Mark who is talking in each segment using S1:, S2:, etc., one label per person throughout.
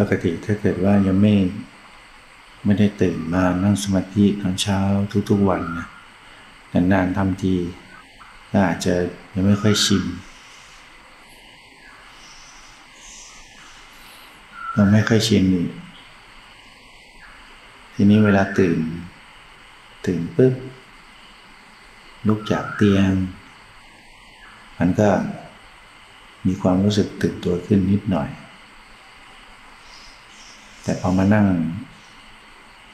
S1: ปกติถ้าเกิดว่ายังไม่ไม่ได้ตื่นมานั่งสมาธิตอนเช้าทุกๆวันนะนานๆทำทีก็อาจจะยังไม่ค่อยชินเราไม่ค่อยชินนี่ทีนี้เวลาตื่น ตื่นปุ๊บลุกจากเตียง มันก็มีความรู้สึกตื่นตัวขึ้นนิดหน่อย แต่พอมานั่ง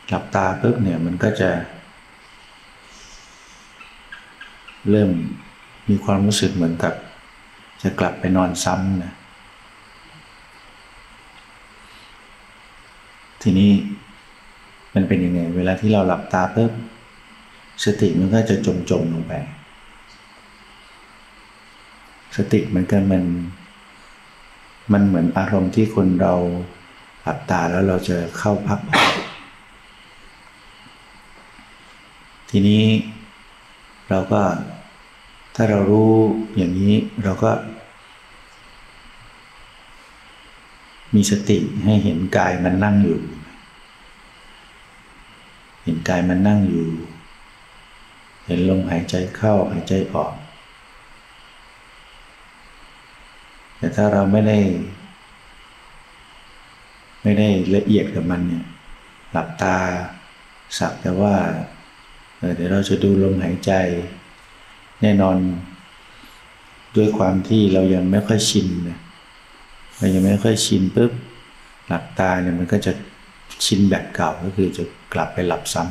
S1: หลับตาปุ๊บเนี่ยมันก็จะ เริ่มมีความรู้สึกเหมือนกับ จะกลับไปนอนซ้ำนะทีนี้มันเป็นยังไง เวลาที่เราหลับตาปุ๊บสติมันก็จะจมจมลงไป สติเหมือนกันมัน มันเหมือนอารมณ์ที่คนเรา หลับตาแล้วเราจะเข้าพักทีนี้เราก็ถ้าเรารู้อย่างนี้เราก็ มีสติให้เห็นกายมันนั่งอยู่ เห็นกายมันนั่งอยู่ เห็นลมหายใจเข้าหายใจออก แต่ถ้าเราไม่ได้ ไม่ได้ละเอียดกับมันเนี่ยหลับตาสักแต่ว่าเดี๋ยวเราจะดูลมหายใจ แน่นอน ด้วยความที่เรายังไม่ค่อยชินนะเรายังไม่ค่อยชินปุ๊บหลับตาเนี่ยมันก็จะชินแบบเก่าก็คือจะกลับไปหลับซ้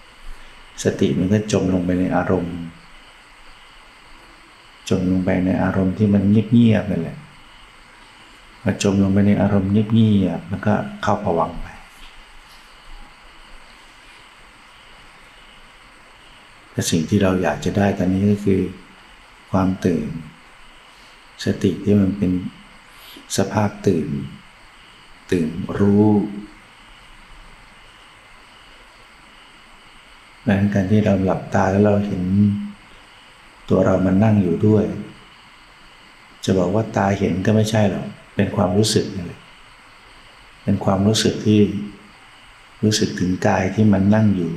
S1: ำสติมันก็จมลงไปในอารมณ์จมลงไปในอารมณ์ที่มันเงียบๆนั่นแหละ พอจมลงไปในอารมณ์เงียบๆมันก็เข้าผวังไป แต่สิ่งที่เราอยากจะได้ตอนนี้ก็คือ ความตื่น สติที่มันเป็นสภาพตื่น ตื่นรู้ดังนั้นการที่เราหลับตาแล้วเราเห็น ตัวเรามันนั่งอยู่ด้วย จะบอกว่าตาเห็นก็ไม่ใช่หรอก เป็นความรู้สึกนี่แหละเป็นความรู้สึกที่รู้สึกถึงกายที่มันนั่งอยู่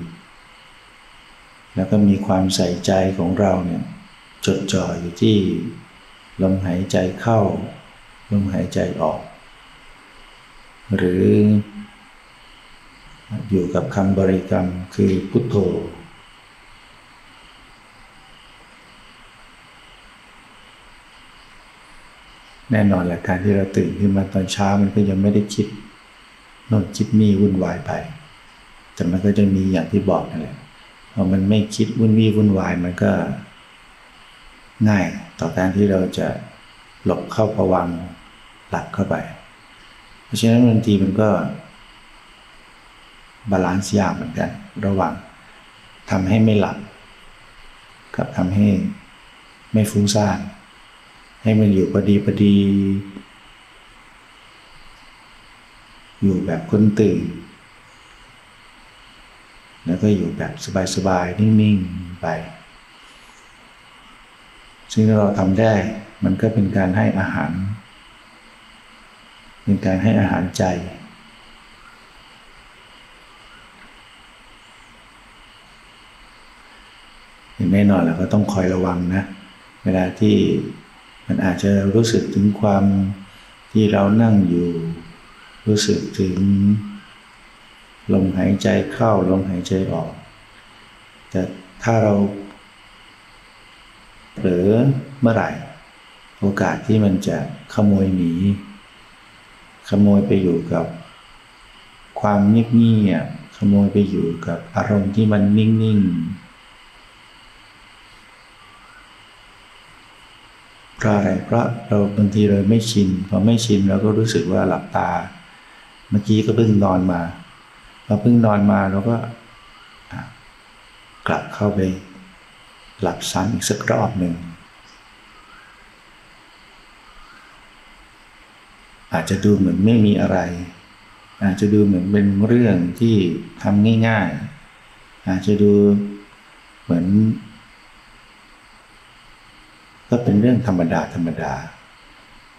S1: แล้วก็มีความใส่ใจของเราเนี่ยจดจ่ออยู่ที่ลมหายใจเข้า ลมหายใจออก หรืออยู่กับคำบริกรรมคือพุทโธ แน่นอนแหละการที่เราตื่นขึ้นมาตอนเช้ามันก็ยังไม่ได้คิดน่นคิดนี่วุ่นวายไป แต่มันก็จะมีอย่างที่บอกนั่นแหละพอมันไม่คิดวุ่นวี่วุ่นวายมันก็ ง่ายต่อการที่เราจะหลบเข้าผวังหลับเข้าไป เพราะฉะนั้นบางทีมันก็ บาลานซ์ยากเหมือนกัน ระหว่างทำให้ไม่หลับ กับทำให้ไม่ฟุ้งซ่าน ให้มันอยู่พอดีพอดี อยู่แบบคนตื่น แล้วก็อยู่แบบสบายๆ นิ่งๆ ไป ซึ่งเราทำได้ มันก็เป็นการให้อาหาร เป็นการให้อาหารใจแน่นอนแล้วก็ต้องคอยระวังนะ เวลาที่ มันอาจจะรู้สึกถึงความที่เรานั่งอยู่ รู้สึกถึงลมหายใจเข้าลมหายใจออก แต่ถ้าเราเผลอเมื่อไหร่ โอกาสที่มันจะขโมยหนีขโมยไปอยู่กับ ความเงียบๆขโมยไปอยู่กับอารมณ์ที่มันนิ่งๆ เพราะอะไรเพราะเราบางทีเราไม่ชินพอไม่ชินเราก็รู้สึกว่าหลับตา เมื่อกี้ก็เพิ่งนอนมาเราเพิ่งนอนมาเราก็กลับเข้าไปหลับซ้ำอีกสักรอบหนึ่งอาจจะดูเหมือนไม่มีอะไร อาจจะดูเหมือนเป็นเรื่องที่ทำง่ายๆ อาจจะดูเหมือน ก็เป็นเรื่องธรรมดาธรรมดา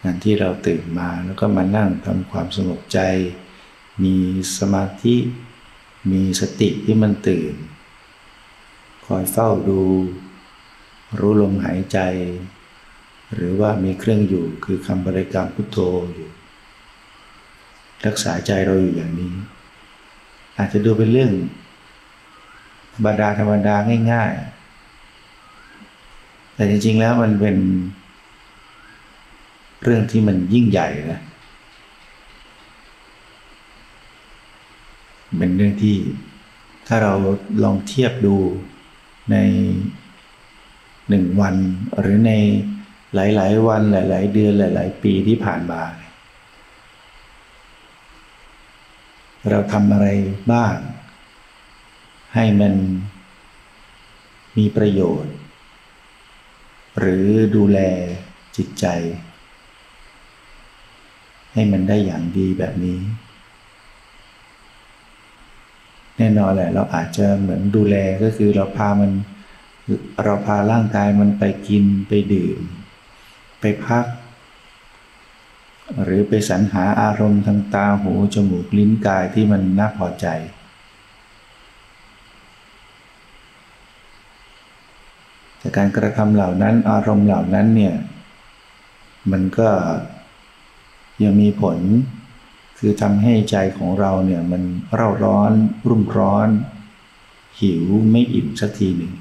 S1: การที่เราตื่นมาแล้วก็มานั่งทำความสงบใจ มีสมาธิ มีสติที่มันตื่น คอยเฝ้าดู รู้ลมหายใจ หรือว่ามีเครื่องอยู่คือคำบริกรรมพุทโธอยู่ รักษาใจเราอยู่อย่างนี้ อาจจะดูเป็นเรื่องบาดาธรรมดาง่าย ๆ แต่จริงๆแล้วมันเป็น เรื่องที่มันยิ่งใหญ่นะเป็นเรื่องที่ถ้าเราลองเทียบดูในหนึ่งวัน หรือในหลาย ๆ วันหลาย ๆ เดือนหลาย ๆ ปีที่ผ่านมา เราทำอะไรบ้าง ให้มันมีประโยชน์ หรือดูแลจิตใจ ให้มันได้อย่างดีแบบนี้ แน่นอนแหละเราอาจจะเหมือนดูแลก็คือเราพามัน เราพาร่างกายมันไปกินไปดื่ม ไปพัก หรือไปสรรหาอารมณ์ทางตาหูจมูกลิ้นกายที่มันน่าพอใจ แต่ การกระทำเหล่านั้นอารมณ์เหล่านั้นเนี่ยมันก็ยังมีผล คือทำให้ใจของเราเนี่ยมันเร่าร้อน รุ่มร้อน หิวไม่อิ่มสักทีหนึ่ง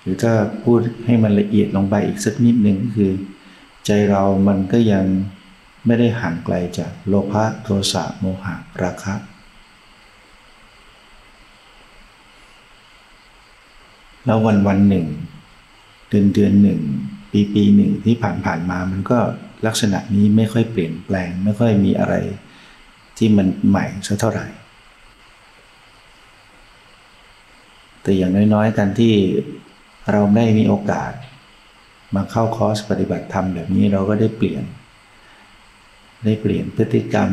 S1: หรือถ้าพูดให้มันละเอียดลงไปอีกสักนิดหนึ่งก็คือ ใจเรามันก็ยังไม่ได้ห่างไกลจากโลภะโทสะโมหะราคะ แล้ววันวันหนึ่ง เดือนเดือนหนึ่ง ปีปีหนึ่งที่ผ่านผ่านมามันก็ลักษณะนี้ไม่ค่อยเปลี่ยนแปลง ไม่ค่อยมีอะไร ที่มันใหม่สักเท่าไหร่ แต่อย่างน้อยๆกันที่เราได้มีโอกาส มาเข้าคอร์สปฏิบัติธรรมแบบนี้เราก็ได้เปลี่ยน ได้เปลี่ยนพฤติกรรม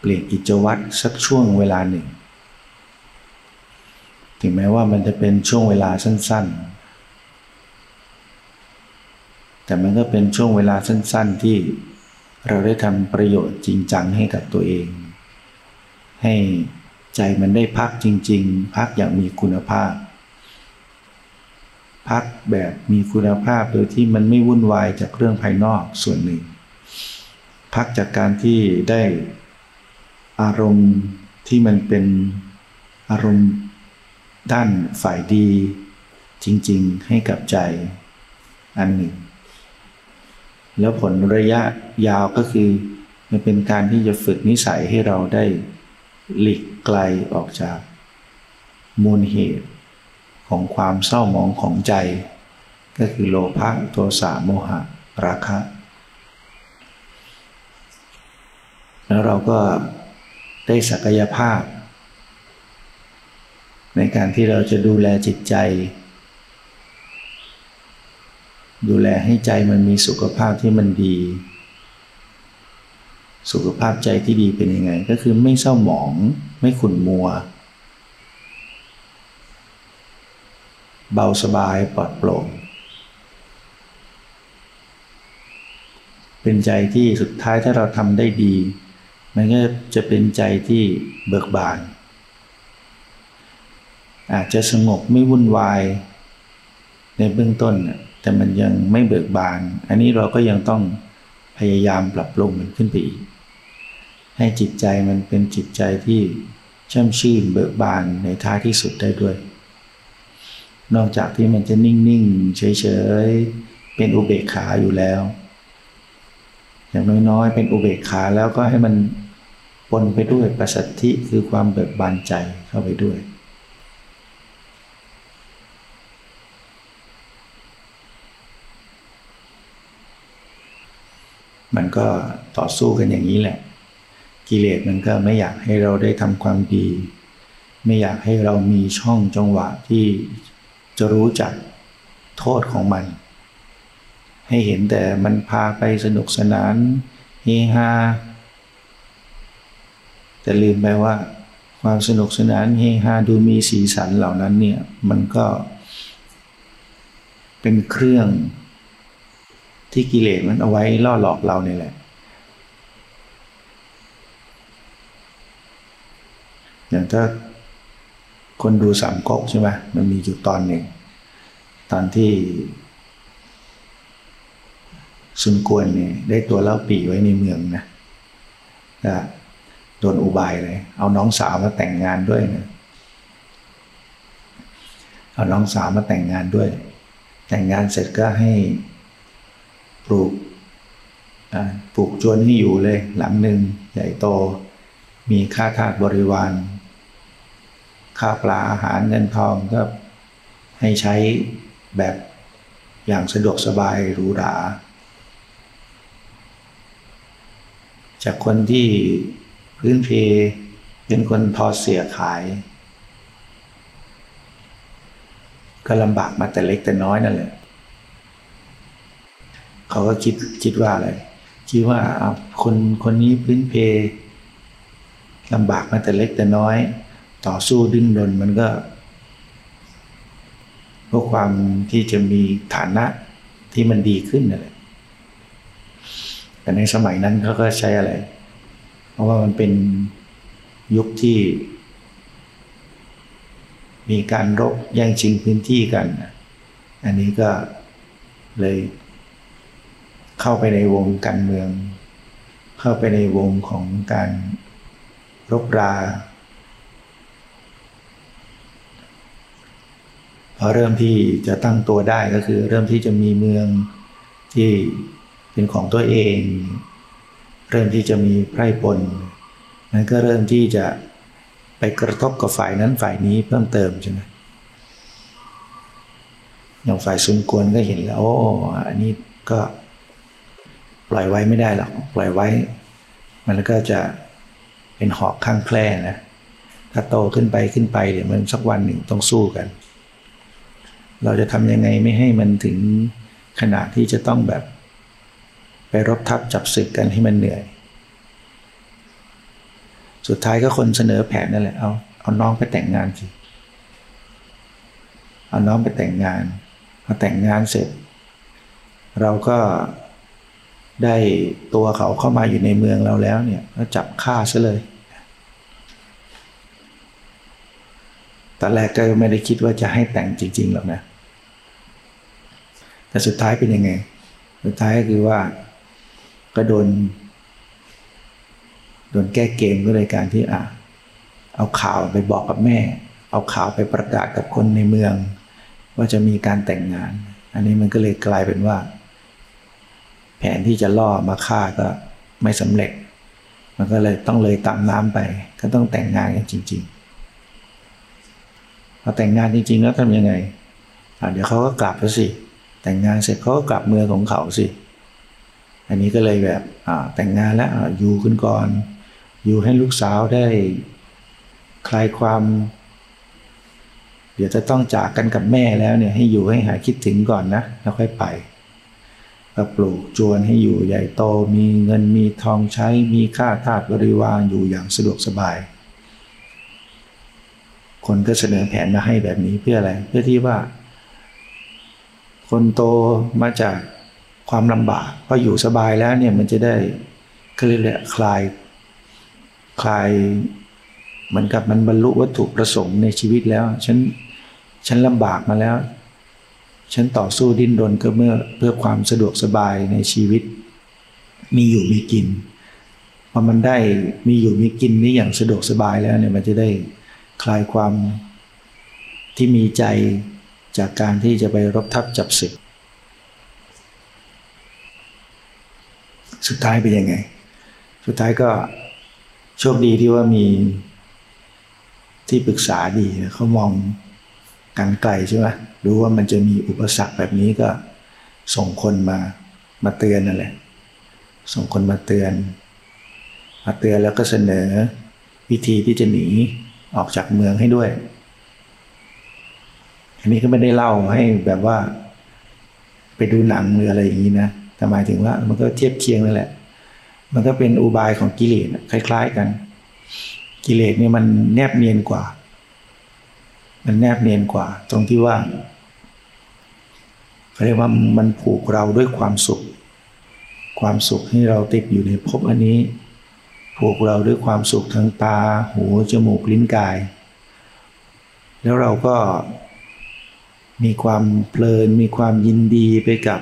S1: เปลี่ยนกิจวัตรสักช่วงเวลาหนึ่ง ถึงแม้ว่ามันจะเป็นช่วงเวลาสั้น ๆ แต่มันก็เป็นช่วงเวลาสั้น ๆ ที่เราได้ทำประโยชน์จริงจังให้กับตัวเอง ให้ใจมันได้พักจริง ๆ พักอย่างมีคุณภาพ พักแบบมีคุณภาพโดยที่มันไม่วุ่นวายจากเรื่องภายนอกส่วนหนึ่ง พักจากการที่ได้อารมณ์ที่มันเป็นอารมณ์ ด้านฝ่ายดีจริง ๆ ให้กับใจอันหนึ่ง แล้วผลระยะยาวก็คือ มันเป็นการที่จะฝึกนิสัยให้เราได้หลีกไกลออกจาก มูลเหตุของความเศร้าหมองของใจ ก็คือโลภะโทสะโมหะ ราคะ แล้วเราก็ได้ศักยภาพ ในการที่เราจะดูแลจิตใจ ดูแลให้ใจมันมีสุขภาพที่มันดี สุขภาพใจที่ดีเป็นยังไง ก็คือไม่เศร้าหมอง ไม่ขุ่นมัว เบาสบายปลอดโปร่งเป็นใจที่สุดท้ายถ้าเราทำได้ดี มันก็จะเป็นใจที่เบิกบาน อาจจะสงบไม่วุ่นวาย ในเบื้องต้น แต่มันยังไม่เบิกบาน อันนี้เราก็ยังต้องพยายามปรับปรุงมันขึ้นไปอีก ให้จิตใจมันเป็นจิตใจที่ช่ำชื่นเบิกบานในท้ายที่สุดได้ด้วย นอกจากที่มันจะนิ่ง ๆ เฉย ๆ เป็นอุเบกขาอยู่แล้ว อย่างน้อย ๆ เป็นอุเบกขาแล้วก็ให้มันปนไปด้วยประสัทธิคือความเบิกบานใจเข้าไปด้วย มันก็ต่อสู้กันอย่างนี้แหละ กิเลสมันก็ไม่อยากให้เราได้ทำความดี ไม่อยากให้เรามีช่องจังหวะที่จะรู้จักโทษของมัน ให้เห็นแต่มันพาไปสนุกสนานเฮฮาแต่ลืมไปว่าความสนุกสนานเฮฮาดูมีสีสันเหล่านั้นเนี่ยมันก็เป็นเครื่อง ที่กิเลสมันเอาไว้ล่อหลอกเราเนี่ยแหละอย่างถ้าคนดูสามก๊กใช่ไหมมันมีอยู่ตอนหนึ่ง ตอนที่ซุนกวนเนี่ยได้ตัวเล่าปีไว้ในเมืองนะก็โดนอุบายเลย เอาน้องสาวมาแต่งงานด้วยนะเอาน้องสาวมาแต่งงานด้วย แต่งงานเสร็จก็ให้ ปลูกปลูกจวนให้อยู่เลยหลังหนึ่งใหญ่โต มีค่าทาสบริวารข้าปลาอาหารเงินทองก็ให้ใช้แบบอย่างสะดวกสบายหรูหรา จากคนที่พื้นเพเป็นคนทอเสียขาย ก็ลำบากมาแต่เล็กแต่น้อยนั่นแหละ เขาก็คิดคิดว่าอะไรคิดว่าคนคนนี้พื้นเพลำบากมาแต่เล็กแต่น้อย ต่อสู้ดิ้นรนมันก็เพื่อความที่จะมีฐานะที่มันดีขึ้นนั่นแหละแต่ในสมัยนั้นเขาก็ใช้อะไร เพราะว่ามันเป็นยุคที่ มีการรบแย่งชิงพื้นที่กัน อันนี้ก็เลย เข้าไปในวงการเมือง เข้าไปในวงของการรบราพอเริ่มที่จะตั้งตัวได้ก็คือ เริ่มที่จะมีเมืองที่เป็นของตัวเอง เริ่มที่จะมีไพร่ปนนั้นก็เริ่มที่จะไปกระทบกับฝ่ายนั้นฝ่ายนี้เพิ่มเติมใช่ไหมอย่างฝ่ายซุนกวนก็เห็นแล้วโอ้อันนี้ก็ ปล่อยไว้ไม่ได้หรอกปล่อยไว้ มันก็จะเป็นหอกข้างแคร่นะถ้าโตขึ้นไปขึ้นไปเดี๋ยวมันสักวันหนึ่งต้องสู้กัน เราจะทำยังไงไม่ให้มันถึงขนาดที่จะต้องแบบ ไปรบทับจับศึกกันให้มันเหนื่อย สุดท้ายก็คนเสนอแผนนั่นแหละเอาเอาน้องไปแต่งงานสิเอาน้องไปแต่งงานพอแต่งงานเสร็จ เราก็ ได้ตัวเขาเข้ามาอยู่ในเมืองเราแล้วเนี่ยก็จับฆ่าซะเลยตอนแรกก็ไม่ได้คิดว่าจะให้แต่งจริง ๆหรอกนะ แต่สุดท้ายเป็นยังไง สุดท้ายก็คือว่าก็โดน โดนแก้เกมก็เลยการที่อะเอาข่าวไปบอกกับแม่ เอาข่าวไปประกาศกับคนในเมือง ว่าจะมีการแต่งงาน อันนี้มันก็เลยกลายเป็นว่า แผนที่จะล่อมาฆ่าก็ไม่สำเร็จ มันก็เลยต้องเลยตามน้ำไป ก็ต้องแต่งงานกันจริง ๆ พอแต่งงานจริง ๆ แล้วทำยังไงเดี๋ยวเขาก็กลับแล้วสิ แต่งงานเสร็จเขาก็กลับเมืองของเขาสิ อันนี้ก็เลยแบบแต่งงานแล้วอยู่ขึ้นก่อน อยู่ให้ลูกสาวได้คลายความเดี๋ยวจะต้องจากกันกับแม่แล้วเนี่ยให้อยู่ให้หายคิดถึงก่อนนะ แล้วค่อยไป ก็ปลูกจวนให้อยู่ใหญ่โตมีเงินมีทองใช้มีค่าทาสบริวารอยู่อย่างสะดวกสบาย คนก็เสนอแผนมาให้แบบนี้เพื่ออะไร เพื่อที่ว่า คนโตมาจากความลำบากพออยู่สบายแล้วเนี่ยมันจะได้ก็เรียกคลายคลายเหมือนกับมันบรรลุวัตถุประสงค์ในชีวิตแล้ว ฉันฉันลำบากมาแล้ว ฉันต่อสู้ดิ้นรนก็เมื่อเพื่อความสะดวกสบายในชีวิต มีอยู่มีกินพอมันได้มีอยู่มีกินนี้อย่างสะดวกสบายแล้วเนี่ยมันจะได้คลายความที่มีใจจากการที่จะไปรบทับจับศึกสุดท้ายเป็นยังไง สุดท้ายก็โชคดีที่ว่ามีที่ปรึกษาดีเขามอง กันไกลใช่ไหมรู้ว่ามันจะมีอุปสรรคแบบนี้ก็ ส่งคนมามาเตือนนั่นแหละ ส่งคนมาเตือน มาเตือนแล้วก็เสนอวิธีที่จะหนีออกจากเมืองให้ด้วย อันนี้ก็ไม่ได้เล่าให้แบบว่า ไปดูหนังหรืออะไรอย่างนี้นะ แต่หมายถึงว่ามันก็เทียบเคียงนั่นแหละ มันก็เป็นอุบายของกิเลสคล้าย ๆ กัน กิเลสเนี่ยมันแนบเนียนกว่า มันแนบเนียนกว่า ตรงที่ว่าเรียกว่ามันผูกเราด้วยความสุข ความสุขให้เราติดอยู่ในภพอันนี้ ผูกเราด้วยความสุขทางตา หู จมูก ลิ้นกาย แล้วเราก็มีความเพลิน มีความยินดีไปกับ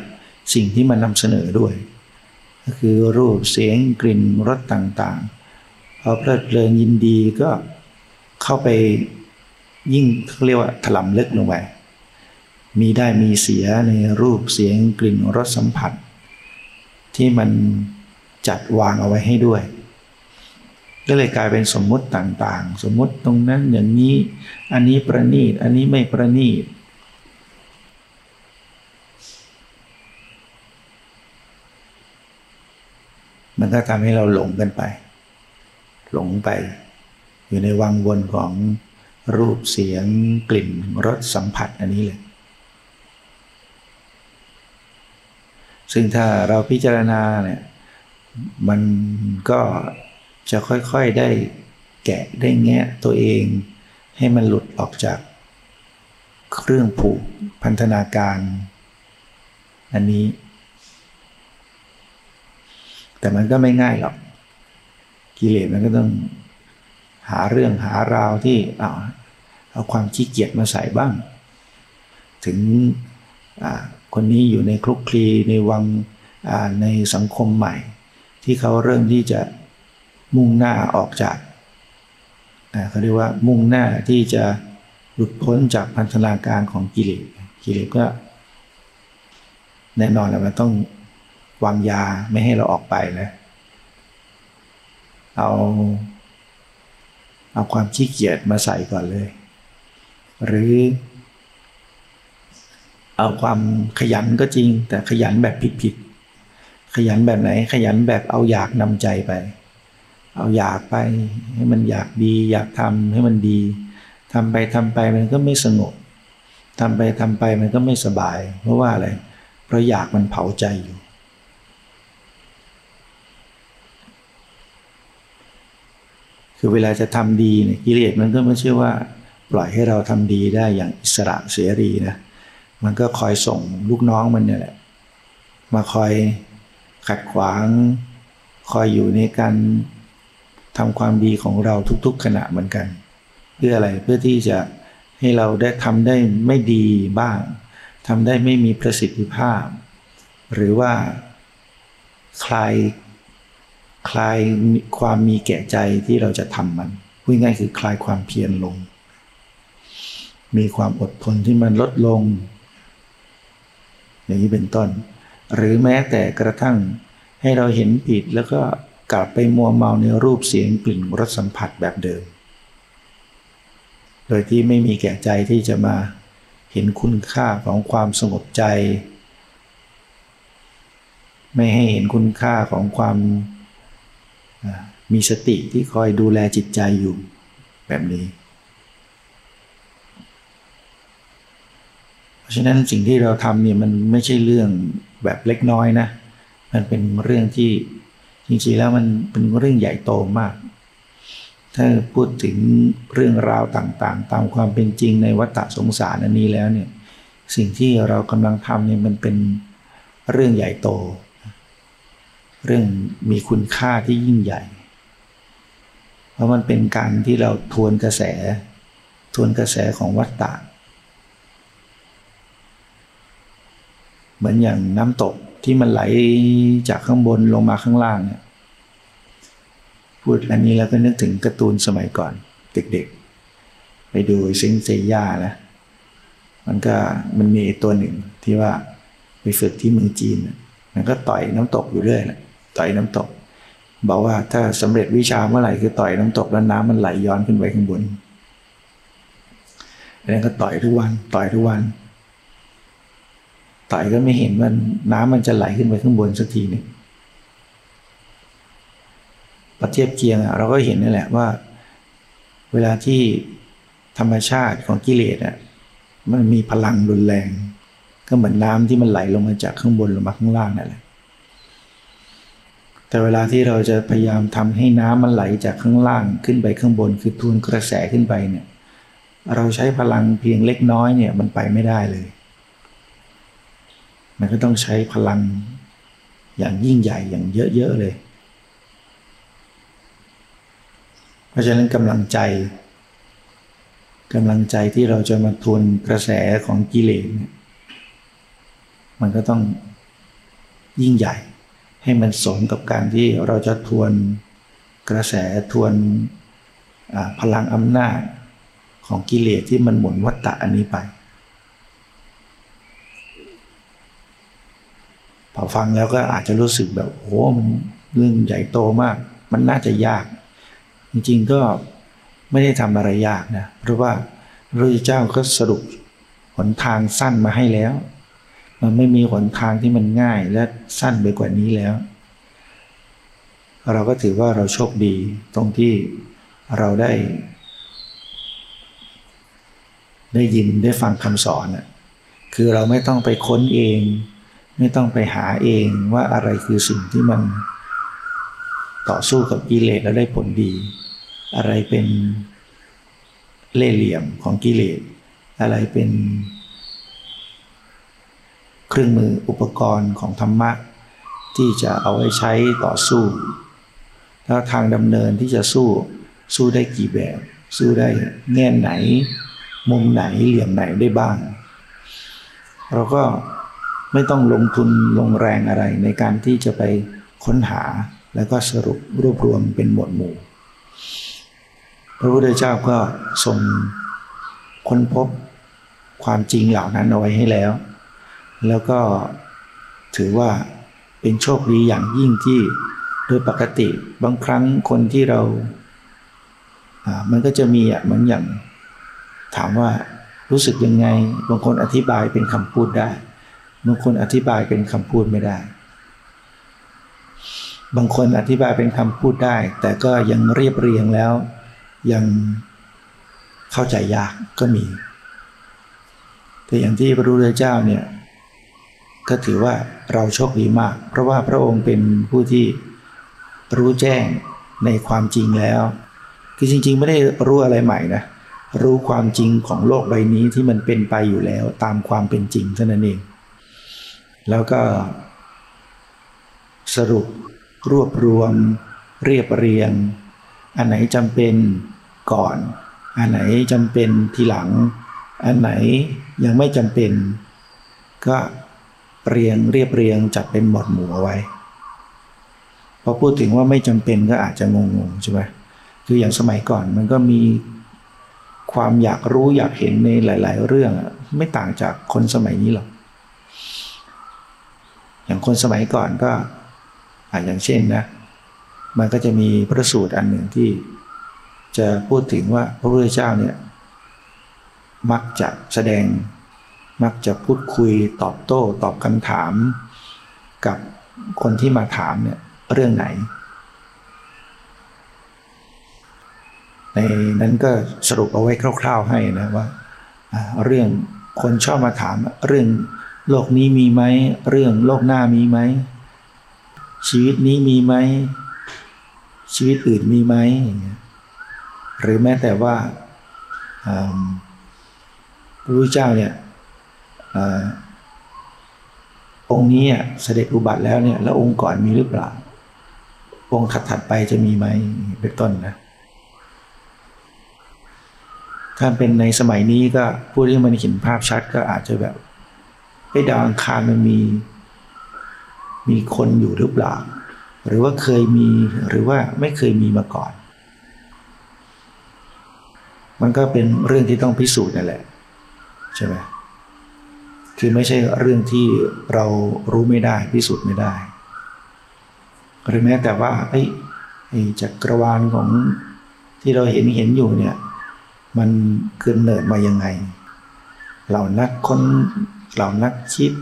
S1: สิ่งที่มันนำเสนอด้วย ก็คือรูปเสียงกลิ่นรสต่างๆพอเพลิดเพลินยินดีก็เข้าไป ยิ่งเขาเรียกว่าถลำลึกลงไป มีได้มีเสียในรูปเสียงกลิ่นรสสัมผัส ที่มันจัดวางเอาไว้ให้ด้วย ก็เลยกลายเป็นสมมุติต่างๆ สมมุติตรงนั้นอย่างนี้ อันนี้ประณีต อันนี้ไม่ประณีตมันก็ทำให้เราหลงกันไป หลงไป อยู่ในวังวนของ รูปเสียงกลิ่นรสสัมผัสอันนี้เลยซึ่งถ้าเราพิจารณาเนี่ยมันก็จะค่อยๆได้แกะได้แงะตัวเอง ให้มันหลุดออกจากเครื่องผูกพันธนาการ อันนี้ แต่มันก็ไม่ง่ายหรอก กิเลสมันก็ต้องหาเรื่องหาราวที่เอา เอาความขี้เกียจมาใส่บ้าง ถึงคนนี้อยู่ในคลุกคลีในวังในสังคมใหม่ ที่เขาเริ่มที่จะมุ่งหน้าออกจากเขาเรียกว่ามุ่งหน้าที่จะหลุดพ้นจากพันธนาการของกิเลสกิเลสก็ แน่นอนแล้วมันต้องวางยาไม่ให้เราออกไปนะเอา เอาความขี้เกียจมาใส่ก่อนเลย หรือ เอาความขยันก็จริง แต่ขยันแบบผิดๆ ขยันแบบไหน ขยันแบบเอาอยากนำใจไป เอาอยากไป ให้มันอยากดี อยากทำให้มันดีทำไปทำไปมันก็ไม่สงบทำไปทำไปมันก็ไม่สบาย เพราะว่าอะไร เพราะอยากมันเผาใจอยู่ คือเวลาจะทำดีเนี่ยกิเลสมันก็ไม่ใช่ว่า ปล่อยให้เราทำดีได้อย่างอิสระเสรีนะ มันก็คอยส่งลูกน้องมันเนี่ยแหละ มาคอยขัดขวาง คอยอยู่ในการทำความดีของเราทุกๆขณะเหมือนกัน เพื่ออะไรเพื่อที่จะให้เราได้ทำได้ไม่ดีบ้างทำได้ไม่มีประสิทธิภาพ หรือว่าคลายคลายความมีแก่ใจที่เราจะทำมันพูดง่ายคือคลายความเพียรลง มีความอดทนที่มันลดลง อย่างนี้เป็นต้น หรือแม้แต่กระทั่งให้เราเห็นผิดแล้วก็กลับไปมัวเมาในรูปเสียงกลิ่นรสสัมผัสแบบเดิม โดยที่ไม่มีแก่ใจที่จะมาเห็นคุณค่าของความสงบใจ ไม่ให้เห็นคุณค่าของความมีสติที่คอยดูแลจิตใจอยู่แบบนี้ เพ ราะฉะนั้นสิ่งที่เราทำเนี่ยมันไม่ใช่เรื่องแบบเล็กน้อยนะ มันเป็นเรื่องที่จริงๆแล้วมันเป็นเรื่องใหญ่โตมาก ถ้าพูดถึงเรื่องราวต่างๆ ตามความเป็นจริงในวัฏสงสารอันนี้แล้วเนี่ยสิ่งที่เรากำลังทำเนี่ยมันเป็นเรื่องใหญ่โต เรื่องมีคุณค่าที่ยิ่งใหญ่ เพราะมันเป็นการที่เราทวนกระแส ทวนกระแสของวัฏฏะ เหมือนอย่างน้ำตกที่มันไหลจากข้างบนลงมาข้างล่างเนี่ยพูดอันนี้แล้วก็นึกถึงการ์ตูนสมัยก่อน เด็กๆ ไปดูซิงเซย่านะมันก็มันมีตัวหนึ่งที่ว่าไปฝึกที่เมืองจีน มันก็ต่อยน้ำตกอยู่เรื่อยแหละต่อยน้ำตก บอกว่าถ้าสำเร็จวิชาเมื่อไหร่คือต่อยน้ำตกแล้วน้ำมันไหลย้อนขึ้นไปข้างบนแล้วก็ต่อยทุกวันต่อยทุกวัน ต่อยก็ไม่เห็นว่าน้ำมันจะไหลขึ้นไปข้างบนสักทีหนึ่งประเทียบเคียงอะเราก็เห็นนี่แหละว่า เวลาที่ธรรมชาติของกิเลสอะมันมีพลังรุนแรง ก็เหมือนน้ำที่มันไหลลงมาจากข้างบนลงมาข้างล่างนั่นแหละแต่เวลาที่เราจะพยายามทำให้น้ำมันไหลจากข้างล่างขึ้นไปข้างบน คือทูนกระแสขึ้นไปเนี่ย เราใช้พลังเพียงเล็กน้อยเนี่ยมันไปไม่ได้เลย มันก็ต้องใช้พลังอย่างยิ่งใหญ่อย่างเยอะๆเลย เพราะฉะนั้นกำลังใจกำลังใจที่เราจะมาทวนกระแสของกิเลสมันก็ต้องยิ่งใหญ่ ให้มันสมกับการที่เราจะทวนกระแสทวนพลังอำนาจของกิเลสที่มันหมุนวัฏฏะอันนี้ไป พอฟังแล้วก็อาจจะรู้สึกแบบโอ้มันเรื่องใหญ่โตมาก มันน่าจะยาก จริงๆก็ไม่ได้ทำอะไรยากนะเพราะว่าพระพุทธเจ้าก็สรุปหนทางสั้นมาให้แล้ว มันไม่มีหนทางที่มันง่ายและสั้นไปกว่านี้แล้ว เราก็ถือว่าเราโชคดีตรงที่เราได้ ได้ยินได้ฟังคำสอนคือเราไม่ต้องไปค้นเอง ไม่ต้องไปหาเองว่าอะไรคือสิ่งที่มันต่อสู้กับกิเลสแล้วได้ผลดี อะไรเป็นเล่เหลี่ยมของกิเลส อะไรเป็น เครื่องมืออุปกรณ์ของธรรมะ ที่จะเอาไว้ใช้ต่อสู้แล้วทางดำเนินที่จะสู้สู้ได้กี่แบบ สู้ได้แง่ไหน มุมไหนเหลี่ยมไหนได้บ้าง เราก็ ไม่ต้องลงทุนลงแรงอะไรในการที่จะไปค้นหาแล้วก็สรุปรวบรวมเป็นหมวดหมู่ พระพุทธเจ้าก็ทรงค้นพบความจริงเหล่านั้นเอาไว้ให้แล้ว แล้วก็ถือว่าเป็นโชคดีอย่างยิ่งที่โดยปกติบางครั้งคนที่เรามันก็จะมีอะเหมือนอย่าง ถามว่ารู้สึกยังไง บางคนอธิบายเป็นคำพูดได้ บางคนอธิบายเป็นคำพูดไม่ได้ บางคนอธิบายเป็นคำพูดได้ แต่ก็ยังเรียบเรียงแล้ว ยังเข้าใจยากก็มี แต่อย่างที่พระรูธเจ้าเนี่ยก็ถือว่าเราโชคดีมาก เพราะว่าพระองค์เป็นผู้ที่รู้แจ้งในความจริงแล้ว คือจริง ๆ ไม่ได้รู้อะไรใหม่นะ รู้ความจริงของโลกใบนี้ที่มันเป็นไปอยู่แล้วตามความเป็นจริงเท่านั้นเอง แล้วก็สรุปรวบรวม เรียบเรียง อันไหนจำเป็นก่อน อันไหนจำเป็นทีหลัง อันไหนยังไม่จำเป็น ก็เรียงเรียบเรียงจัดเป็นหมวดหมู่เอาไว้พอพูดถึงว่าไม่จำเป็นก็อาจจะงงๆใช่ไหมคืออย่างสมัยก่อนมันก็มีความอยากรู้อยากเห็นในหลาย ๆ เรื่องไม่ต่างจากคนสมัยนี้หรอก อย่างคนสมัยก่อนก็อาอย่างเช่นนะ มันก็จะมีพระสูตรอันหนึ่งที่จะพูดถึงว่าพระพุทธเจ้าเนี่ยมักจะแสดงมักจะพูดคุยตอบโต้ ตอบคำถาม กับคนที่มาถามเนี่ยเรื่องไหน ในนั้นก็สรุปเอาไว้คร่าว ๆให้นะว่า เรื่องคนชอบมาถามเรื่อง โลกนี้มีไหม เรื่องโลกหน้ามีไหม ชีวิตนี้มีไหม ชีวิตอื่นมีไหม หรือแม้แต่ว่าพระพุทธเจ้าเนี่ยองค์นี้เสด็จอุบัติแล้วเนี่ยแล้วองค์ก่อนมีหรือเปล่า องค์ถัดๆไปจะมีไหมเป็นต้นนะถ้าเป็นในสมัยนี้ก็ผู้ที่มันเห็นภาพชัดก็อาจจะแบบ ไอ้ดาวอังคารมันมี มีคนอยู่หรือเปล่า หรือว่าเคยมีหรือว่าไม่เคยมีมาก่อน มันก็เป็นเรื่องที่ต้องพิสูจน์นั่นแหละใช่ไหมคือไม่ใช่เรื่องที่เรารู้ไม่ได้พิสูจน์ไม่ได้ หรือแม้แต่ว่าไอ้ไอจักรวาลของที่เราเห็นเห็นอยู่เนี่ย มันเกิดเนิดมายังไง เหล่านักค้นเหล่านักคิด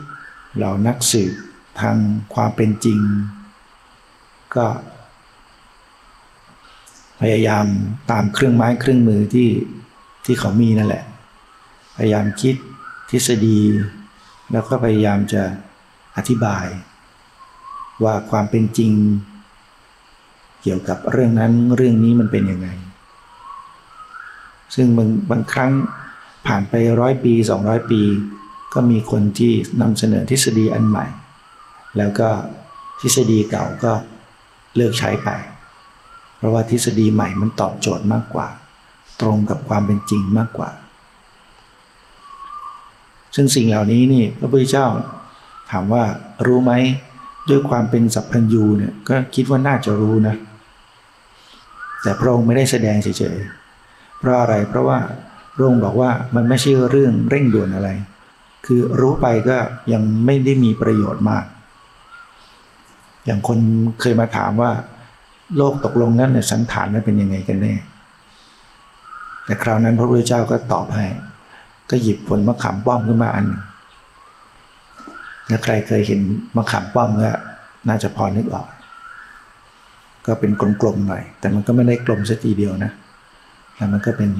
S1: เหล่านักสืบทางความเป็นจริง ก็ พยายามตามเครื่องไม้เครื่องมือที่ที่เขามีนั่นแหละ พยายามคิดทฤษฎี แล้วก็พยายามจะอธิบาย ว่าความเป็นจริง เกี่ยวกับเรื่องนั้นเรื่องนี้มันเป็นยังไง ซึ่งบางบางครั้ง ผ่านไปร้อยปีสองร้อยปี ก็มีคนที่นำเสนอทฤษฎีอันใหม่ แล้วก็ทฤษฎีเก่าก็เลิกใช้ไป เพราะว่าทฤษฎีใหม่มันตอบโจทย์มากกว่า ตรงกับความเป็นจริงมากกว่า ซึ่งสิ่งเหล่านี้นี่พระพุทธเจ้า ถามว่ารู้ไหมด้วยความเป็นสัพพัญญูเนี่ยก็คิดว่าน่าจะรู้นะ แต่พระองค์ไม่ได้แสดงเฉยๆเพราะอะไรเพราะว่า พระองค์บอกว่ามันไม่ใช่เรื่องเร่งด่วนอะไร คือรู้ไปก็ยังไม่ได้มีประโยชน์มาก อย่างคนเคยมาถามว่า โลกตกลงนั้นเนี่ยสันฐานมันเป็นยังไงกันแน่ แต่คราวนั้นพระพุทธเจ้าก็ตอบให้ ก็หยิบผลมะขามป้อมขึ้นมาอันถ้าใครเคยเห็นมะขามป้อมก็น่าจะพอนึกออก ก็เป็นกลมๆหน่อย แต่มันก็ไม่ได้กลมสักทีเดียวนะแต่มันก็เป็น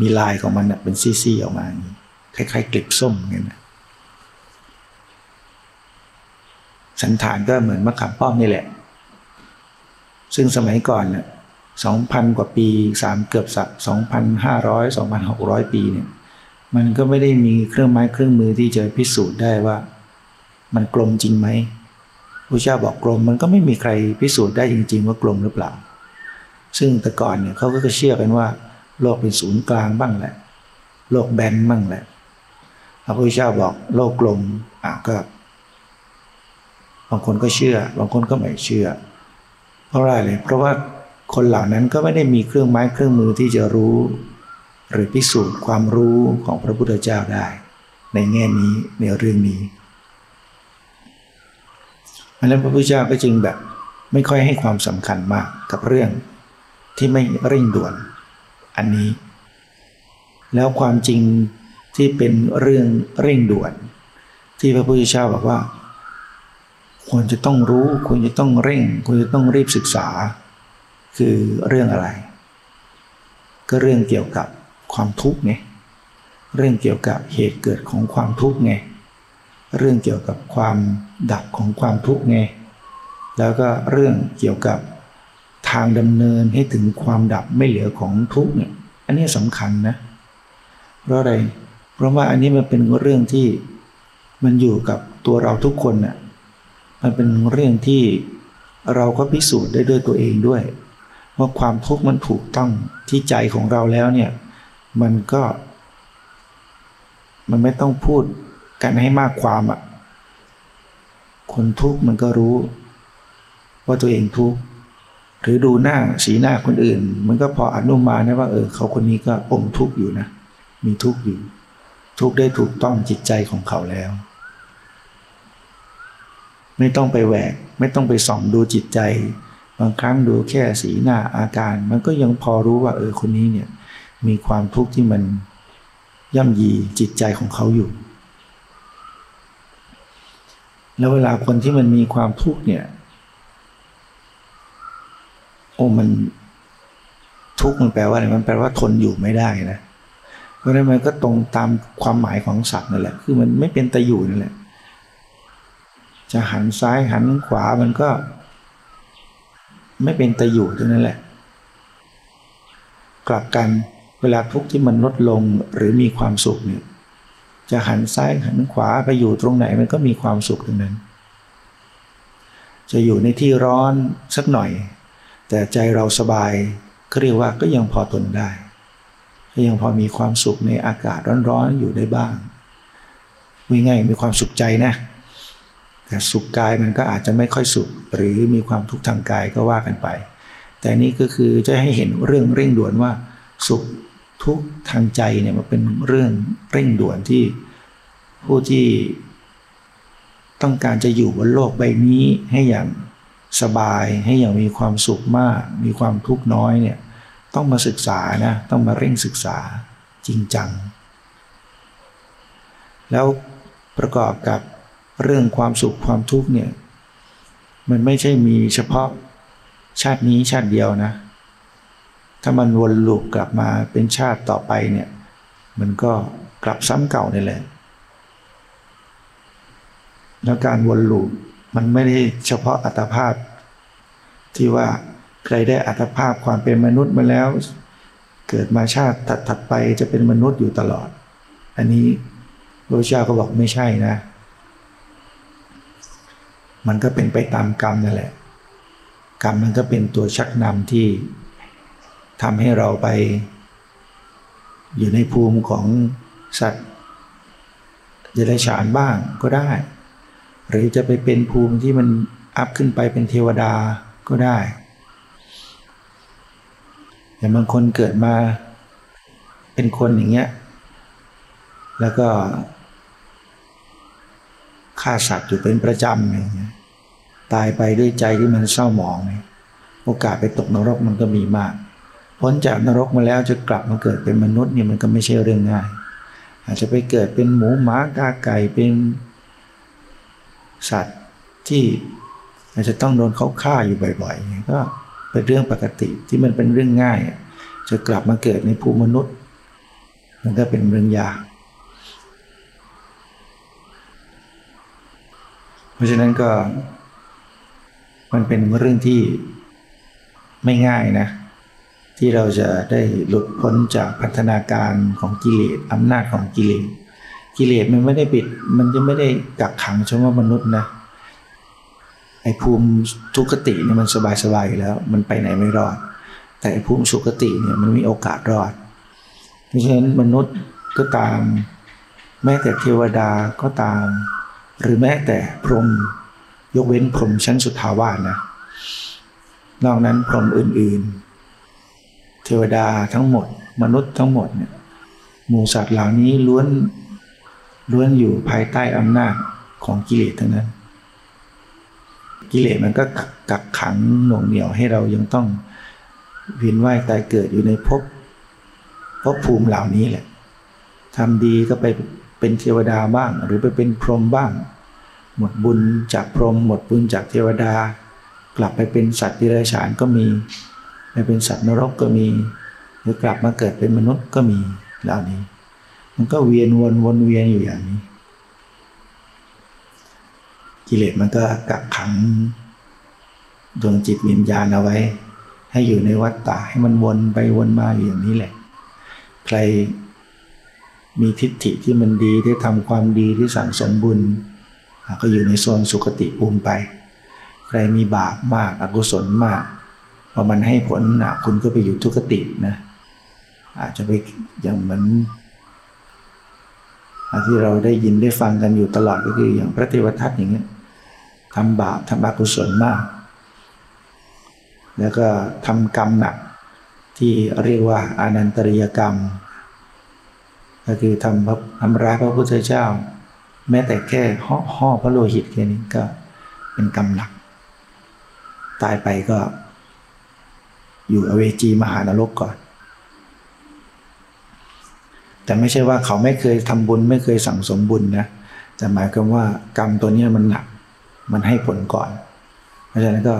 S1: มีลายของมันเป็นซี่ๆออกมา คล้ายๆกลีบส้มเงี้ยนะสันฐานก็เหมือนมะขามป้อมนี่แหละ ซึ่งสมัยก่อนเนี่ยสองพันกว่าปีสามเกือบสักสองพันห้าร้อยสองพันหกร้อยปีเนี่ยมันก็ไม่ได้มีเครื่องไม้เครื่องมือที่จะพิสูจน์ได้ว่า มันกลมจริงไหมพระเจ้าบอกกลมมันก็ไม่มีใครพิสูจน์ได้จริง ๆ ว่ากลมหรือเปล่า ซึ่งแต่ก่อนเนี่ยเขาก็เชื่อกันว่า โลกเป็นศูนย์กลางบ้างแหละ โลกแบนบ้างแหละพระพุทธเจ้าบอกโลกกลมอะก็ บางคนก็เชื่อ บางคนก็ไม่เชื่อ เพราะอะไรเลยเพราะว่าคนเหล่านั้นก็ไม่ได้มีเครื่องไม้เครื่องมือที่จะรู้ หรือพิสูจน์ความรู้ของพระพุทธเจ้าได้ ในแง่นี้ในเรื่องนี้อันนั้นพระพุทธเจ้าก็จึงแบบไม่ค่อยให้ความสำคัญมากกับเรื่องที่ไม่เร่งด่วน อันนี้ แล้วความจริงที่เป็นเรื่องเร่งด่วน ที่พระพุทธเจ้าบอกว่า ควรจะต้องรู้ควรจะต้องเร่งควรจะต้องรีบศึกษา คือเรื่องอะไร ก็เรื่องเกี่ยวกับความทุกข์ไงเรื่องเกี่ยวกับเหตุเกิดของความทุกข์ไงเรื่องเกี่ยวกับความดับของความทุกข์ไงแล้วก็เรื่องเกี่ยวกับ ทางดำเนินให้ถึงความดับไม่เหลือของทุกข์เนี่ยอันนี้สำคัญนะ เพราะอะไร เพราะว่าอันนี้มันเป็นเรื่องที่มันอยู่กับตัวเราทุกคนน่ะมันเป็นเรื่องที่เราก็พิสูจน์ได้ด้วยตัวเองด้วยว่าความทุกข์มันถูกต้องที่ใจของเราแล้วเนี่ยมันก็ มันไม่ต้องพูดกันให้มากความอะคนทุกข์มันก็รู้ ว่าตัวเองทุกข์ หรือดูหน้าสีหน้าคนอื่น มันก็พออนุมานได้ว่าเออเขาคนนี้ก็อมทุกข์อยู่นะ มีทุกข์อยู่ ทุกข์ได้ถูกต้องจิตใจของเขาแล้ว ไม่ต้องไปแหวก ไม่ต้องไปส่องดูจิตใจ บางครั้งดูแค่สีหน้าอาการ มันก็ยังพอรู้ว่าเออคนนี้เนี่ยมีความทุกข์ที่มันย่ำยีจิตใจของเขาอยู่ แล้วเวลาคนที่มันมีความทุกข์เนี่ย โอ้มันทุกข์มันแปลว่าอะไรมันแปลว่าทนอยู่ไม่ได้นะเพราะนั้นมันก็ตรงตามความหมายของศัพท์นั่นแหละ คือมันไม่เป็นตะอยู่นั่นแหละ จะหันซ้ายหันขวามันก็ ไม่เป็นตะอยู่เท่านั้นแหละ กลับกันเวลาทุกข์ที่มันลดลงหรือมีความสุขเนี่ยจะหันซ้ายหันขวาไปอยู่ตรงไหนมันก็มีความสุขตรงนั้น จะอยู่ในที่ร้อนสักหน่อย แต่ใจเราสบายก็เรียกว่าก็ยังพอทนได้ก็ยังพอมีความสุขในอากาศร้อนๆอยู่ได้บ้างวิง่ายมีความสุขใจนะ แต่สุขกายมันก็อาจจะไม่ค่อยสุข หรือมีความทุกข์ทางกายก็ว่ากันไป แต่นี่ก็คือจะให้เห็นเรื่องเร่งด่วนว่า สุขทุกทางใจเนี่ยมันเป็นเรื่องเร่งด่วนที่ผู้ที่ต้องการจะอยู่บนโลกใบนี้ให้อย่าง สบายให้อย่างมีความสุขมาก มีความทุกข์น้อยเนี่ยต้องมาศึกษานะต้องมาเร่งศึกษาจริงจัง แล้วประกอบกับเรื่องความสุขความทุกข์เนี่ยมันไม่ใช่มีเฉพาะชาตินี้ชาติเดียวนะ ถ้ามันวนลูปกลับมาเป็นชาติต่อไปเนี่ยมันก็กลับซ้ำเก่านี่แหละแล้วการวนลูป มันไม่ได้เฉพาะอัตภาพ ที่ว่าใครได้อัตภาพความเป็นมนุษย์มาแล้ว เกิดมาชาติถัดๆไปจะเป็นมนุษย์อยู่ตลอด อันนี้พระเจ้าก็บอกไม่ใช่นะ มันก็เป็นไปตามกรรมนั่นแหละ กรรมมันก็เป็นตัวชักนำที่ทำให้เราไป อยู่ในภูมิของสัตว์เดรัจฉานบ้างก็ได้ หรือจะไปเป็นภูมิที่มันอัพขึ้นไปเป็นเทวดาก็ได้อย่างบางคนเกิดมาเป็นคนอย่างเงี้ย แล้วก็ฆ่าสัตว์อยู่เป็นประจำอย่างเงี้ยตายไปด้วยใจที่มันเศร้าหมองเนี่ยโอกาสไปตกนรกมันก็มีมาก พ้นจากนรกมาแล้วจะกลับมาเกิดเป็นมนุษย์เนี่ยมันก็ไม่ใช่เรื่องง่าย อาจจะไปเกิดเป็นหมูหมากาไก่เป็น สัตว์ที่อาจจะต้องโดนเขาฆ่าอยู่บ่อยๆ ก็เป็นเรื่องปกติที่มันเป็นเรื่องง่าย จะกลับมาเกิดในภูมิมนุษย์ มันก็เป็นเรื่องยาก เพราะฉะนั้นก็มันเป็นเรื่องที่ไม่ง่ายนะ ที่เราจะได้หลุดพ้นจากพัฒนาการของกิเลสอำนาจของกิเลส กิเลสมันไม่ได้ปิด มันจะไม่ได้กักขังเฉพาะมนุษย์นะไอ้ภูมิทุกขติเนี่ยมันสบายๆอยู่แล้ว มันไปไหนไม่รอด แต่ไอ้ภูมิสุขติเนี่ยมันมีโอกาสรอด เพราะฉะนั้นมนุษย์ก็ตาม แม้แต่เทวดาก็ตาม หรือแม้แต่พรหมยกเว้นพรหมชั้นสุทาวาสนะนอกนั้นพรหมอื่น ๆ เทวดาทั้งหมด มนุษย์ทั้งหมดเนี่ยหมูสัตว์เหล่านี้ล้วน ล้วนอยู่ภายใต้อำนาจของกิเลสทั้งนั้น กิเลสมันก็กักขังหน่วงเหนี่ยวให้เรายังต้องเวียนว่ายตายเกิดอยู่ในภพภพภูมิเหล่านี้แหละทำดีก็ไปเป็นเทวดาบ้าง หรือไปเป็นพรหมบ้าง หมดบุญจากพรหมหมดบุญจากเทวดา กลับไปเป็นสัตว์ดิเรกชันก็มีไปเป็นสัตว์นรกก็มี หรือกลับมาเกิดเป็นมนุษย์ก็มีเหล่านี้ มันก็เวียนวนวนเวียนอยู่อย่างนี้ กิเลสมันก็กักขังดวงจิตวิญญาณเอาไว้ ให้อยู่ในวัฏฏะให้มันวนไปวนมาอยู่อย่างนี้แหละ ใครมีทิฏฐิที่มันดีได้ทำความดีที่สั่งสมบุญ ก็อยู่ในโซนสุคติภูมิไป ใครมีบาปมากอกุศลมากพอมันให้ผลนะคุณก็ไปอยู่ทุกตินะ อาจจะไปอย่างเหมือน ที่เราได้ยินได้ฟังกันอยู่ตลอดก็คืออย่างพระเทวทัตอย่างเงี้ยทำบาปทำอกุศลมาก แล้วก็ทำกรรมหนักที่เรียกว่าอนันตริยกรรม ก็คือทำทำร้ายพระพุทธเจ้า แม้แต่แค่ห่อห่อพระโลหิตแค่นี้ก็เป็นกรรมหนัก ตายไปก็อยู่อเวจีมหานรกก่อน แต่ไม่ใช่ว่าเขาไม่เคยทำบุญ ไม่เคยสั่งสมบุญนะแต่หมายความว่ากรรมตัวนี้มันหนัก มันให้ผลก่อน เพราะฉะนั้นก็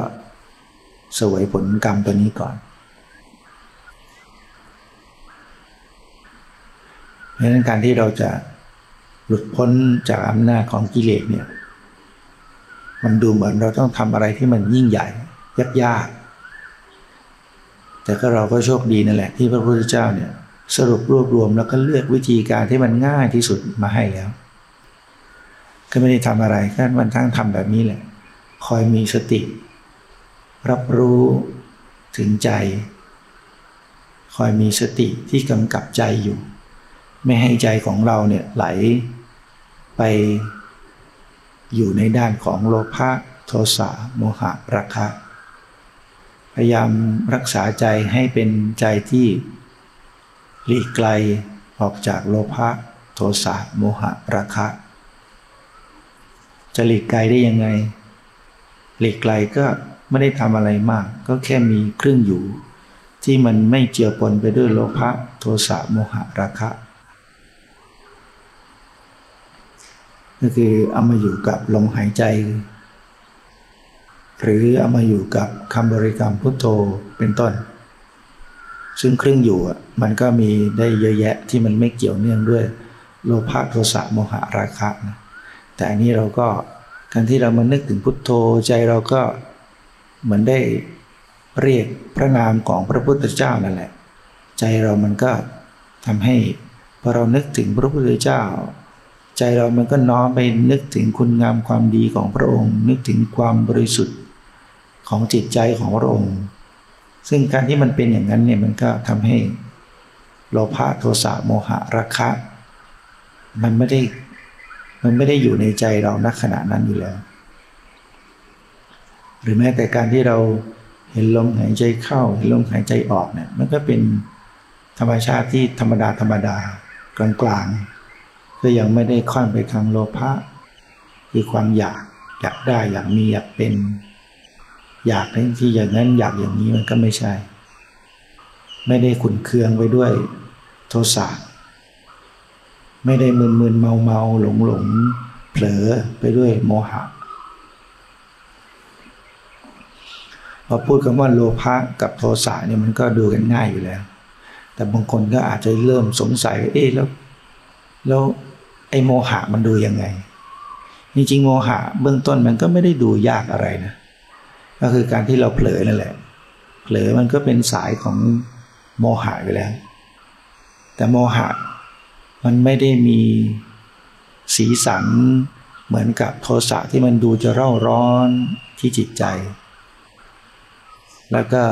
S1: สวยผลกรรมตัวนี้ก่อนเพราะฉะนั้นการที่เราจะหลุดพ้นจากอำนาจของกิเลสเนี่ย มันดูเหมือนเราต้องทำอะไรที่มันยิ่งใหญ่ยากๆแต่ก็เราก็โชคดีนั่นแหละที่พระพุทธเจ้าเนี่ย สรุปรวบรวมแล้วก็เลือกวิธีการที่มันง่ายที่สุดมาให้แล้ว ก็ไม่ได้ทำอะไรแค่มันทั้งทำแบบนี้แหละ คอยมีสติ รับรู้ถึงใจ คอยมีสติที่กำกับใจอยู่ ไม่ให้ใจของเราเนี่ยไหลไปอยู่ในด้านของโลภะโทสะโมหะราคะ พยายามรักษาใจให้เป็นใจที่ หลีกไกลออกจากโลภะโทสะโมหะราคะ จะหลีกไกลได้ยังไง หลีกไกลก็ไม่ได้ทำอะไรมาก ก็แค่มีเครื่องอยู่ ที่มันไม่เจือปนไปด้วยโลภะโทสะโมหะราคะ ก็คือเอามาอยู่กับลมหายใจ หรือเอามาอยู่กับคำบริกรรมพุทโธเป็นต้น ซึ่งเครื่องอยู่มันก็มีได้เยอะแยะที่มันไม่เกี่ยวเนื่องด้วยโลภะโทสะโมหะราคะนะแต่อันนี้เราก็การที่เรามานึกถึงพุทโธใจเราก็เหมือนได้เรียกพระนามของพระพุทธเจ้านั่นแหละ ใจเรามันก็ทำให้พอเรานึกถึงพระพุทธเจ้า ใจเรามันก็น้อมไปนึกถึงคุณงามความดีของพระองค์ นึกถึงความบริสุทธิ์ของจิตใจของพระองค์ ซึ่งการที่มันเป็นอย่างนั้นเนี่ยมันก็ทำให้โลภะโทสะโมหะราคะ มันไม่ได้มันไม่ได้อยู่ในใจเราณขณะนั้นอยู่แล้ว หรือแม้แต่การที่เราเห็นลมหายใจเข้าเห็นลมหายใจออกเนี่ยมันก็เป็นธรรมชาติที่ธรรมดาธรรมดากลางๆก็ยังไม่ได้ค่อนไปทางโลภะคือความอยากอยากได้อยากมีอยากเป็น อยากที่อย่างนั้นอยากอย่างนี้มันก็ไม่ใช่ ไม่ได้ขุนเคืองไปด้วยโทสะไม่ได้มึนมึนเมาเมาหลงหลงเผลอไปด้วยโมหะพอพูดคำว่าโลภะกับโทสะเนี่ยมันก็ดูกันง่ายอยู่แล้ว แต่บางคนก็อาจจะเริ่มสงสัยเอ๊ะแล้ว แล้วไอ้โมหะมันดูยังไง จริงๆโมหะเบื้องต้นมันก็ไม่ได้ดูยากอะไรนะ ก็คือการที่เราเผลอนั่นแหละ เผลอมันก็เป็นสายของโมหะไปแล้ว แต่โมหะมันไม่ได้มีสีสันเหมือนกับโทสะที่มันดูจะเร่าร้อนที่จิตใจ แล้วก็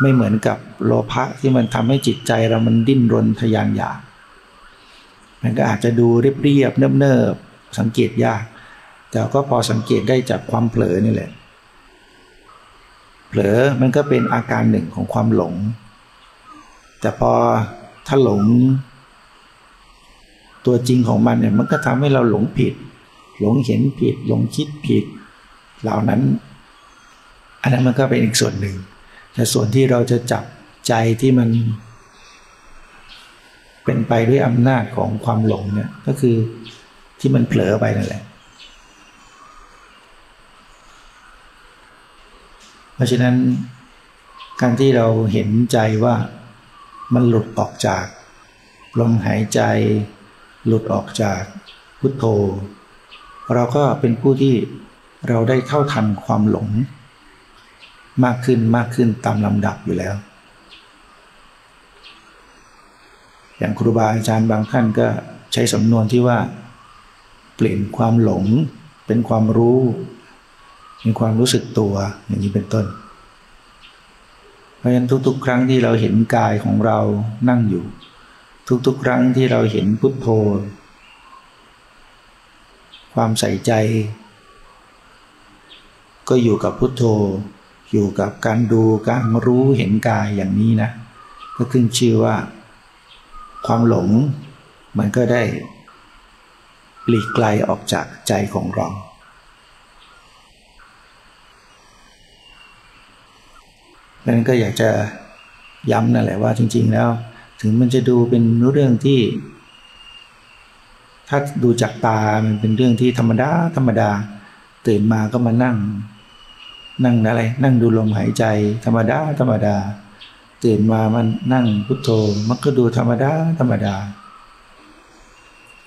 S1: ไม่เหมือนกับโลภะที่มันทำให้จิตใจเรามันดิ้นรนทยานอยาก มันก็อาจจะดูเรียบๆเนิบๆสังเกตยาก แต่ก็พอสังเกตได้จากความเผลอนี่แหละ ลอมันก็เป็นอาการหนึ่งของความหลง แต่พอถ้าหลง ตัวจริงของมันเนี่ยมันก็ทำให้เราหลงผิด หลงเห็นผิด หลงคิดผิด เหล่านั้น อันนั้นมันก็เป็นอีกส่วนหนึ่ง แต่ส่วนที่เราจะจับใจที่มัน เป็นไปด้วยอำนาจของความหลงเนี่ยก็คือที่มันเผลอไปนั่นแหละ เพราะฉะนั้นการที่เราเห็นใจว่ามันหลุดออกจากลมหายใจ หลุดออกจากพุทโธ เราก็เป็นผู้ที่เราได้เท่าทันความหลง มากขึ้นมากขึ้นตามลำดับอยู่แล้ว อย่างครูบาอาจารย์บางท่านก็ใช้สำนวนที่ว่า เปลี่ยนความหลงเป็นความรู้ เป็นความรู้สึกตัวอย่างนี้เป็นต้น เพราะฉะนั้นทุก ๆ ครั้งที่เราเห็นกายของเรานั่งอยู่ ทุก ๆ ครั้งที่เราเห็นพุทโธ ความใส่ใจ ก็อยู่กับพุทโธ อยู่กับการดูการรู้เห็นกายอย่างนี้นะ ก็ขึ้นชื่อว่า ความหลงมันก็ได้หลีกไกลออกจากใจของเราดัง นั้นก็อยากจะย้ำนั่นแหละว่าจริง ๆ แล้ว ถึงมันจะดูเป็นเรื่องที่ ถ้าดูจากตามันเป็นเรื่องที่ธรรมดาธรรมดา ตื่นมาก็มานั่ง นั่งอะไร นั่งดูลมหายใจ ธรรมดาธรรมดา ตื่นมามันนั่งพุทโธมันก็ดูธรรมดาธรรมดา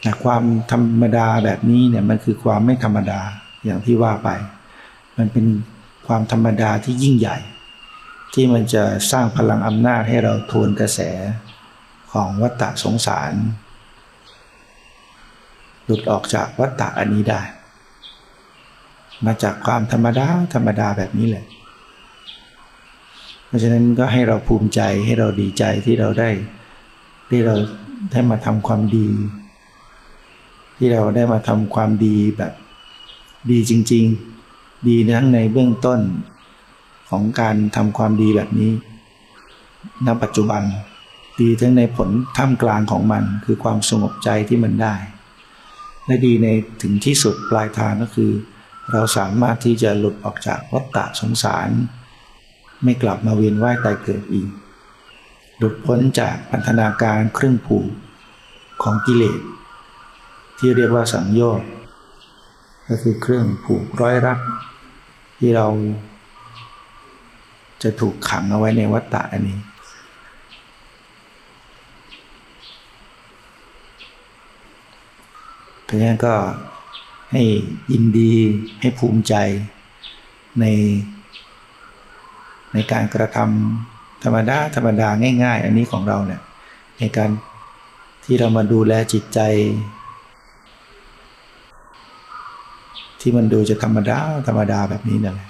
S1: แต่ความธรรมดาแบบนี้เนี่ยมันคือความไม่ธรรมดาอย่างที่ว่าไป มันเป็นความธรรมดาที่ยิ่งใหญ่ ที่มันจะสร้างพลังอำนาจให้เราทวนกระแสของวัฏฏะสงสาร หลุดออกจากวัฏฏะอันนี้ได้ มาจากความธรรมดาธรรมดาแบบนี้แหละ เพราะฉะนั้นก็ให้เราภูมิใจให้เราดีใจที่เราได้ ที่เราได้มาทำความดี ที่เราได้มาทำความดีแบบดีจริง ๆ ดีทั้งในเบื้องต้น ของการทำความดีแบบนี้ณปัจจุบัน ดีทั้งในผลท่ามกลางของมันคือความสงบใจที่มันได้ และดีในถึงที่สุดปลายทางก็คือ เราสามารถที่จะหลุดออกจากวัฏฏะสงสาร ไม่กลับมาเวียนว่ายตายเกิดอีก หลุดพ้นจากพันธนาการเครื่องผูกของกิเลสที่เรียกว่าสังโยชน์ก็คือเครื่องผูกร้อยรักที่เรา จะถูกขังเอาไว้ในวัฏฏะอันนี้ เพราะฉะนั้นก็ให้ยินดีให้ภูมิใจใน ในการกระทำธรรมดาธรรมดาง่าย ๆ อันนี้ของเราเนี่ยในการที่เรามาดูแลจิตใจ ที่มันดูจะธรรมดาธรรมดาแบบนี้นั่นแหละ